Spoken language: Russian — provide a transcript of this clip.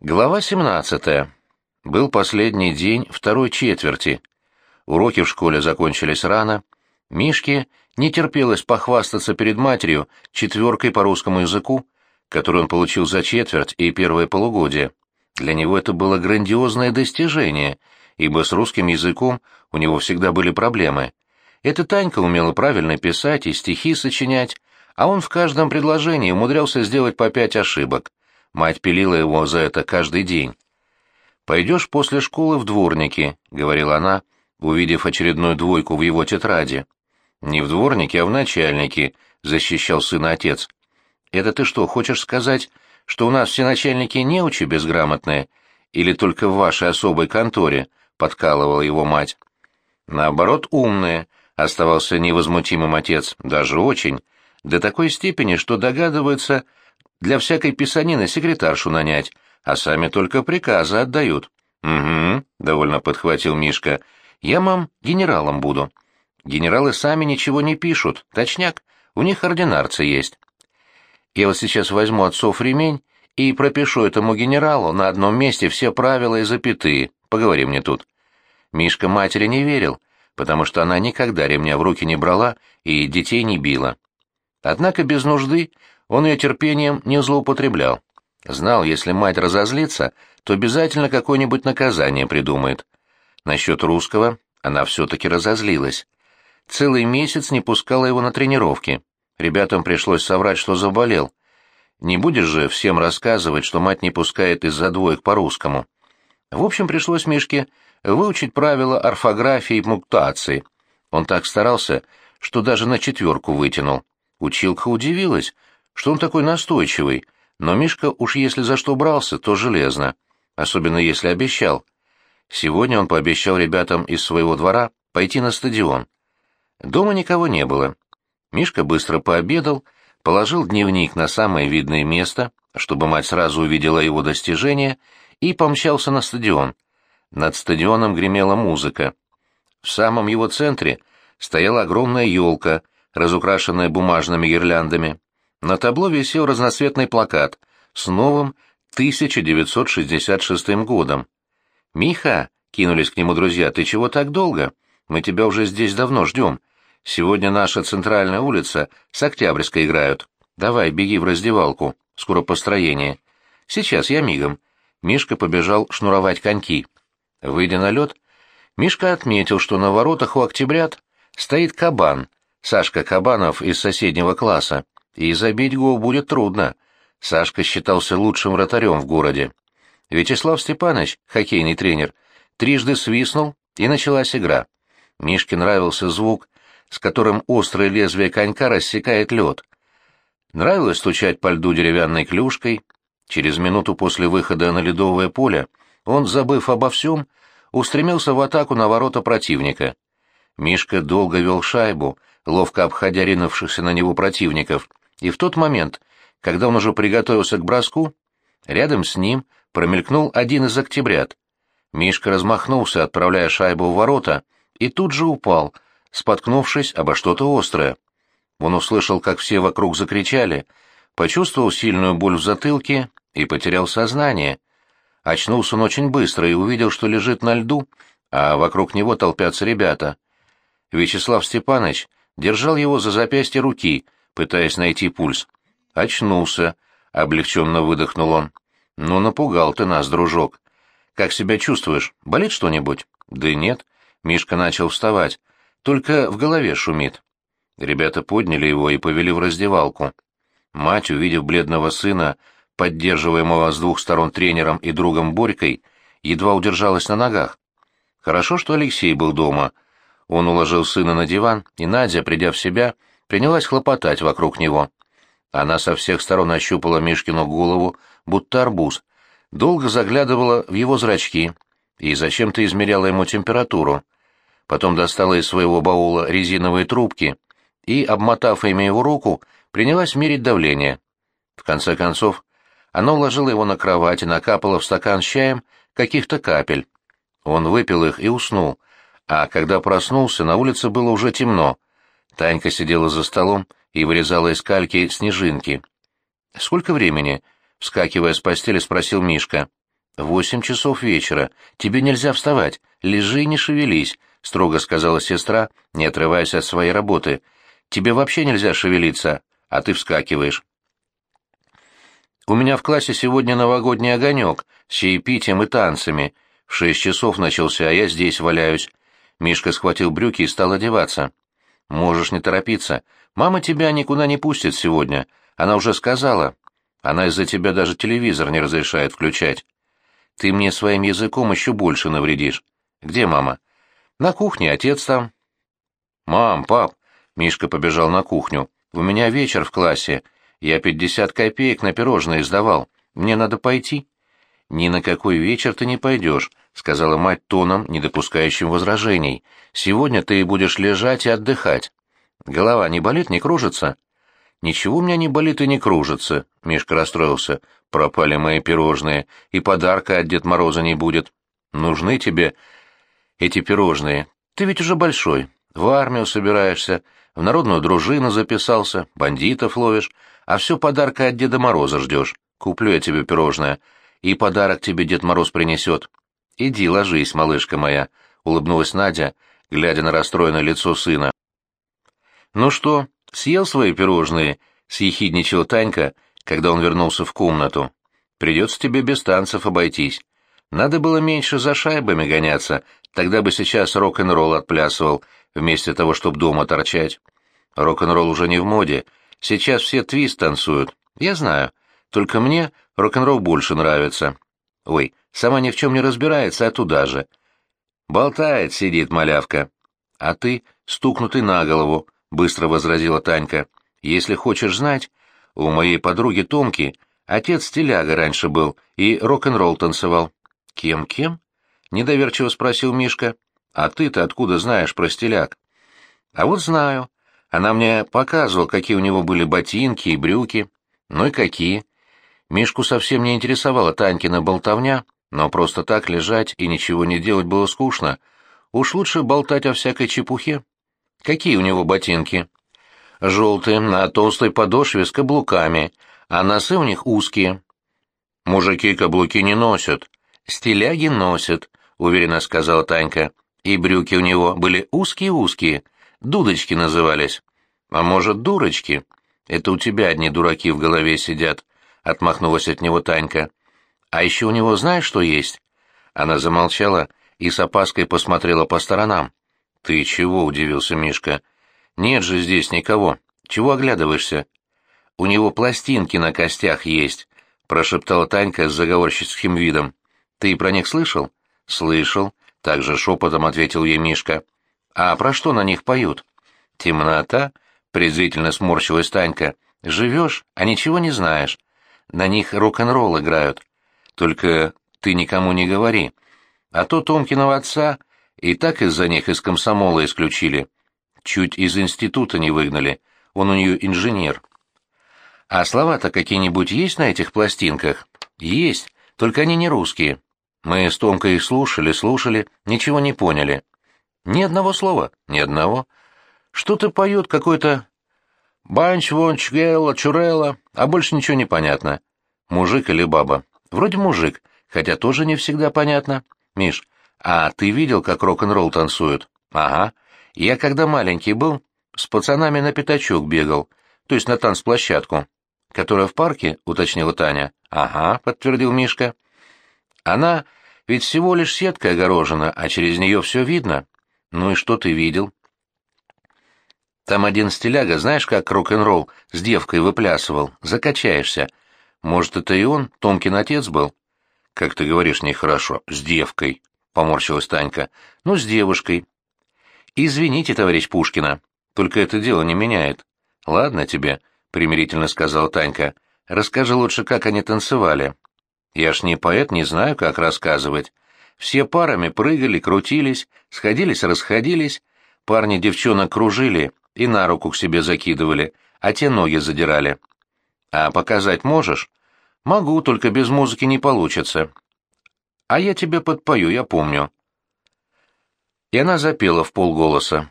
Глава 17. Был последний день второй четверти. Уроки в школе закончились рано. Мишке не терпелось похвастаться перед матерью четверкой по русскому языку, которую он получил за четверть и первое полугодие. Для него это было грандиозное достижение, ибо с русским языком у него всегда были проблемы. Эта Танька умела правильно писать и стихи сочинять, а он в каждом предложении умудрялся сделать по пять ошибок. Мать пилила его за это каждый день. «Пойдешь после школы в дворники», — говорила она, увидев очередную двойку в его тетради. «Не в дворнике, а в начальнике», — защищал сына отец. «Это ты что, хочешь сказать, что у нас все начальники неучи безграмотные? Или только в вашей особой конторе?» — подкалывала его мать. «Наоборот, умные», — оставался невозмутимым отец, — «даже очень, до такой степени, что догадываются, для всякой писанины секретаршу нанять, а сами только приказы отдают. Угу, довольно подхватил Мишка. Я, мам, генералом буду. Генералы сами ничего не пишут, точняк, у них ординарцы есть. Я вот сейчас возьму отцов ремень и пропишу этому генералу на одном месте все правила и запятые. Поговори мне тут. Мишка матери не верил, потому что она никогда ремня в руки не брала и детей не била. Однако без нужды он ее терпением не злоупотреблял. Знал, если мать разозлится, то обязательно какое-нибудь наказание придумает. Насчет русского она все-таки разозлилась. Целый месяц не пускала его на тренировки. Ребятам пришлось соврать, что заболел. Не будешь же всем рассказывать, что мать не пускает из-за двоек по-русскому. В общем, пришлось Мишке выучить правила орфографии и пунктуации. Он так старался, что даже на четверку вытянул. Училка удивилась, что он такой настойчивый, но Мишка уж если за что брался, то железно, особенно если обещал. Сегодня он пообещал ребятам из своего двора пойти на стадион. Дома никого не было. Мишка быстро пообедал, положил дневник на самое видное место, чтобы мать сразу увидела его достижения, и помчался на стадион. Над стадионом гремела музыка. В самом его центре стояла огромная елка, разукрашенная бумажными гирляндами. На табло висел разноцветный плакат с новым 1966 годом. «Миха!» — кинулись к нему друзья. «Ты чего так долго? Мы тебя уже здесь давно ждем. Сегодня наша центральная улица с Октябрьской играют. Давай, беги в раздевалку. Скоро построение. Сейчас я мигом». Мишка побежал шнуровать коньки. Выйдя на лед, Мишка отметил, что на воротах у Октябрят стоит кабан, Сашка Кабанов из соседнего класса и забить гол будет трудно. Сашка считался лучшим вратарем в городе. Вячеслав Степанович, хоккейный тренер, трижды свистнул, и началась игра. Мишке нравился звук, с которым острое лезвие конька рассекает лед. Нравилось стучать по льду деревянной клюшкой. Через минуту после выхода на ледовое поле он, забыв обо всем, устремился в атаку на ворота противника. Мишка долго вел шайбу, ловко обходя ринувшихся на него противников, и в тот момент, когда он уже приготовился к броску, рядом с ним промелькнул один из октябрят. Мишка размахнулся, отправляя шайбу в ворота, и тут же упал, споткнувшись обо что-то острое. Он услышал, как все вокруг закричали, почувствовал сильную боль в затылке и потерял сознание. Очнулся он очень быстро и увидел, что лежит на льду, а вокруг него толпятся ребята. Вячеслав Степанович держал его за запястье руки — пытаясь найти пульс. «Очнулся», — облегченно выдохнул он. «Ну, напугал ты нас, дружок. Как себя чувствуешь? Болит что-нибудь?» «Да нет». Мишка начал вставать. «Только в голове шумит». Ребята подняли его и повели в раздевалку. Мать, увидев бледного сына, поддерживаемого с двух сторон тренером и другом Борькой, едва удержалась на ногах. Хорошо, что Алексей был дома. Он уложил сына на диван, и Надя, придя в себя, — принялась хлопотать вокруг него. Она со всех сторон ощупала Мишкину голову, будто арбуз, долго заглядывала в его зрачки и зачем-то измеряла ему температуру. Потом достала из своего баула резиновые трубки и, обмотав ими его руку, принялась мерить давление. В конце концов, она уложила его на кровать и накапала в стакан с чаем каких-то капель. Он выпил их и уснул, а когда проснулся, на улице было уже темно, Танька сидела за столом и вырезала из кальки снежинки. «Сколько времени?» — вскакивая с постели, спросил Мишка. «Восемь часов вечера. Тебе нельзя вставать. Лежи и не шевелись», — строго сказала сестра, не отрываясь от своей работы. «Тебе вообще нельзя шевелиться, а ты вскакиваешь». «У меня в классе сегодня новогодний огонек с чаепитием и танцами. В шесть часов начался, а я здесь валяюсь». Мишка схватил брюки и стал одеваться. «Можешь не торопиться. Мама тебя никуда не пустит сегодня. Она уже сказала. Она из-за тебя даже телевизор не разрешает включать». Ты мне своим языком еще больше навредишь. Где мама? На кухне, отец там. Мам, пап, Мишка побежал на кухню. У меня вечер в классе. Я пятьдесят копеек на пирожные сдавал. Мне надо пойти. Ни на какой вечер ты не пойдешь, сказала мать тоном, не допускающим возражений. Сегодня ты будешь лежать и отдыхать. Голова не болит, не кружится? «Ничего у меня не болит и не кружится», — Мишка расстроился. «Пропали мои пирожные, и подарка от Дед Мороза не будет. Нужны тебе эти пирожные. Ты ведь уже большой, в армию собираешься, в народную дружину записался, бандитов ловишь, а все подарка от Деда Мороза ждешь. Куплю я тебе пирожное, и подарок тебе Дед Мороз принесет. Иди ложись, малышка моя», — улыбнулась Надя, глядя на расстроенное лицо сына. «Ну что, «Съел свои пирожные?» — съехидничал Танька, когда он вернулся в комнату. «Придется тебе без танцев обойтись. Надо было меньше за шайбами гоняться, тогда бы сейчас рок-н-ролл отплясывал, вместо того, чтобы дома торчать. Рок-н-ролл уже не в моде, сейчас все твист танцуют. Я знаю, только мне рок-н-ролл больше нравится. Ой, сама ни в чем не разбирается, а туда же. Болтает, сидит малявка. А ты стукнутый на голову, — быстро возразила Танька. «Если хочешь знать, у моей подруги Томки отец стиляга раньше был и рок-н-ролл танцевал». «Кем-кем?» — недоверчиво спросил Мишка. «А ты-то откуда знаешь про стиляг?» «А вот знаю. Она мне показывала, какие у него были ботинки и брюки. Ну и какие». Мишку совсем не интересовала Танькина болтовня, но просто так лежать и ничего не делать было скучно. Уж лучше болтать о всякой чепухе. Какие у него ботинки? Желтые, на толстой подошве с каблуками, а носы у них узкие. Мужики каблуки не носят. Стиляги носят, уверенно сказала Танька. И брюки у него были узкие-узкие, дудочки назывались. А может, дурочки? Это у тебя одни дураки в голове сидят, отмахнулась от него Танька. А еще у него знаешь, что есть? Она замолчала и с опаской посмотрела по сторонам. «Ты чего?» — удивился Мишка. «Нет же здесь никого. Чего оглядываешься?» «У него пластинки на костях есть», — прошептала Танька с заговорческим видом. «Ты про них слышал?» «Слышал», — также шепотом ответил ей Мишка. «А про что на них поют?» «Темнота?» — презрительно сморщилась Танька. «Живешь, а ничего не знаешь. На них рок-н-ролл играют. Только ты никому не говори. А то Томкиного отца и так из-за них из комсомола исключили. Чуть из института не выгнали. Он у нее инженер. А слова-то какие-нибудь есть на этих пластинках? Есть, только они не русские. Мы с Томкой их слушали, слушали, ничего не поняли. Ни одного слова, ни одного. Что-то поет какой-то банч, вонч, гелла, чурелла, а больше ничего не понятно. Мужик или баба? Вроде мужик, хотя тоже не всегда понятно. Миш, «А ты видел, как рок-н-ролл танцуют?» «Ага. Я, когда маленький был, с пацанами на пятачок бегал, то есть на танцплощадку». «Которая в парке?» — уточнила Таня. «Ага», — подтвердил Мишка. «Она ведь всего лишь сеткой огорожена, а через нее все видно. Ну и что ты видел?» «Там один стиляга, знаешь, как рок-н-ролл с девкой выплясывал? Закачаешься. Может, это и он, Томкин отец был?» «Как ты говоришь нехорошо, с девкой», поморщилась Танька. «Ну, с девушкой». «Извините, товарищ Пушкина, только это дело не меняет». «Ладно тебе», — примирительно сказала Танька. «Расскажи лучше, как они танцевали». «Я ж не поэт, не знаю, как рассказывать. Все парами прыгали, крутились, сходились-расходились, парни девчонок кружили и на руку к себе закидывали, а те ноги задирали. А показать можешь?» «Могу, только без музыки не получится. А я тебе подпою, я помню. И она запела в полголоса.